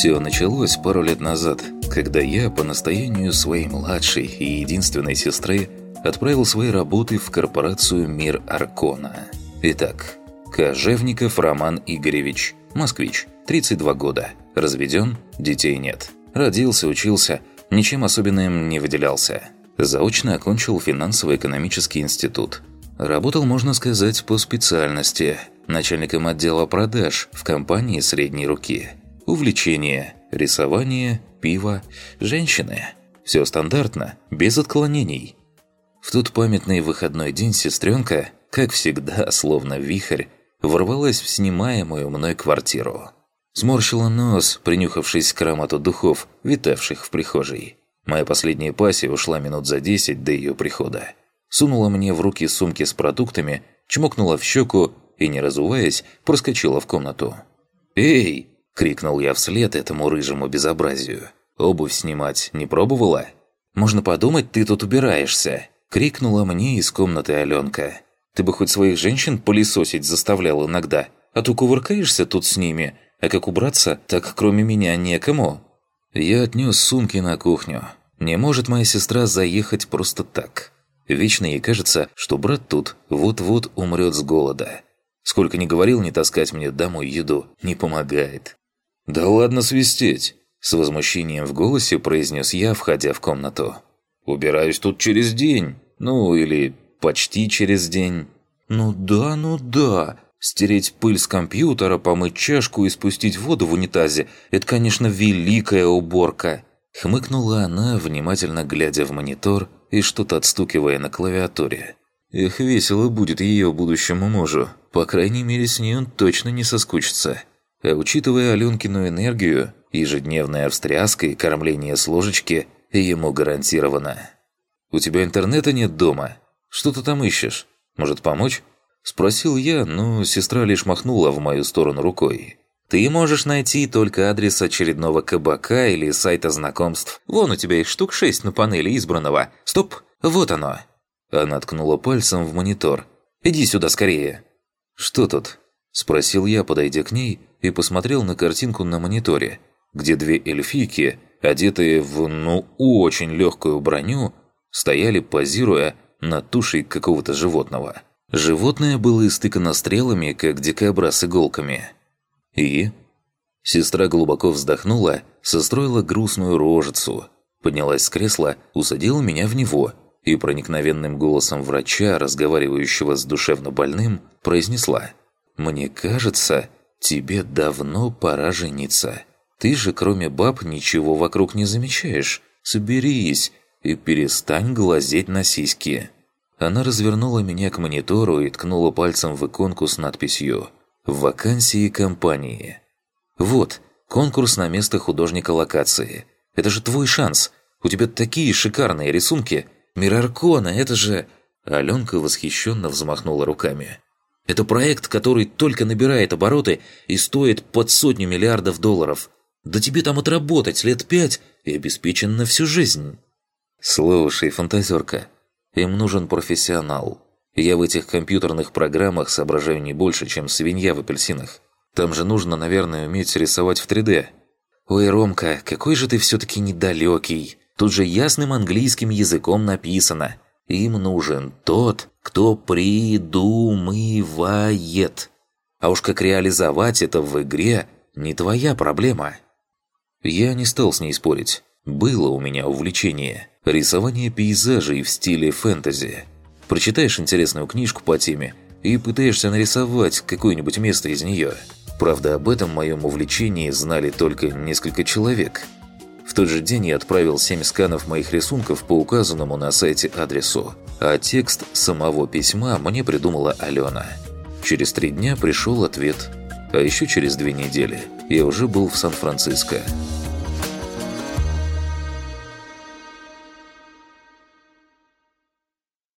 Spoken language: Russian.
Все началось пару лет назад, когда я по настоянию своей младшей и единственной сестры отправил свои работы в корпорацию «Мир Аркона». Итак, Кожевников Роман Игоревич, москвич, 32 года, разведен, детей нет. Родился, учился, ничем особенным не выделялся. Заочно окончил финансово-экономический институт. Работал, можно сказать, по специальности, начальником отдела продаж в компании средней руки. Увлечение, рисование, пиво, женщины. Все стандартно, без отклонений. В тот памятный выходной день сестренка, как всегда, словно вихрь, ворвалась в снимаемую мной квартиру. Сморщила нос, принюхавшись к аромату духов, витавших в прихожей. Моя последняя пассия ушла минут за десять до ее прихода. Сунула мне в руки сумки с продуктами, чмокнула в щеку и, не разуваясь, проскочила в комнату. «Эй!» – крикнул я вслед этому рыжему безобразию. «Обувь снимать не пробовала?» «Можно подумать, ты тут убираешься!» – крикнула мне из комнаты Аленка. «Ты бы хоть своих женщин пылесосить заставлял иногда, а то кувыркаешься тут с ними, а как убраться, так кроме меня некому». Я отнес сумки на кухню. Не может моя сестра заехать просто так. Вечно ей кажется, что брат тут вот-вот умрет с голода. Сколько ни говорил не таскать мне домой еду, не помогает. «Да ладно свистеть!» С возмущением в голосе произнес я, входя в комнату. «Убираюсь тут через день. Ну, или почти через день». «Ну да, ну да. Стереть пыль с компьютера, помыть чашку и спустить воду в унитазе – это, конечно, великая уборка». Хмыкнула она, внимательно глядя в монитор и что-то отстукивая на клавиатуре. Эх, весело будет ее будущему мужу. По крайней мере, с ней он точно не соскучится. А учитывая Аленкину энергию, ежедневная встряска и кормление с ложечки ему гарантировано. «У тебя интернета нет дома? Что ты там ищешь? Может, помочь?» Спросил я, но сестра лишь махнула в мою сторону рукой. «Ты можешь найти только адрес очередного кабака или сайта знакомств. Вон у тебя их штук шесть на панели избранного. Стоп, вот оно!» Она ткнула пальцем в монитор. «Иди сюда скорее!» «Что тут?» – спросил я, подойдя к ней, и посмотрел на картинку на мониторе, где две эльфийки, одетые в, ну, очень легкую броню, стояли, позируя над тушей какого-то животного. Животное было истыкано стрелами, как дикобраз с иголками. И? Сестра глубоко вздохнула, состроила грустную рожицу, поднялась с кресла, усадила меня в него и проникновенным голосом врача, разговаривающего с душевно больным, произнесла «Мне кажется, тебе давно пора жениться. Ты же кроме баб ничего вокруг не замечаешь. Соберись и перестань глазеть на сиськи». Она развернула меня к монитору и ткнула пальцем в иконку с надписью «Вакансии компании». «Вот, конкурс на место художника локации. Это же твой шанс. У тебя такие шикарные рисунки. Мираркона, это же...» Аленка восхищенно взмахнула руками. «Это проект, который только набирает обороты и стоит под сотню миллиардов долларов. Да тебе там отработать лет пять и обеспечен на всю жизнь». «Слушай, фантазерка, им нужен профессионал. Я в этих компьютерных программах соображаю не больше, чем свинья в апельсинах. Там же нужно, наверное, уметь рисовать в 3D. Ой, Ромка, какой же ты все-таки недалекий. Тут же ясным английским языком написано. Им нужен тот, кто придумывает. А уж как реализовать это в игре, не твоя проблема. Я не стал с ней спорить. Было у меня увлечение. Рисование пейзажей в стиле фэнтези. Прочитаешь интересную книжку по теме и пытаешься нарисовать какое-нибудь место из нее. Правда, об этом моем увлечении знали только несколько человек. В тот же день я отправил 7 сканов моих рисунков по указанному на сайте адресу, а текст самого письма мне придумала Алена. Через три дня пришел ответ, а еще через две недели я уже был в Сан-Франциско.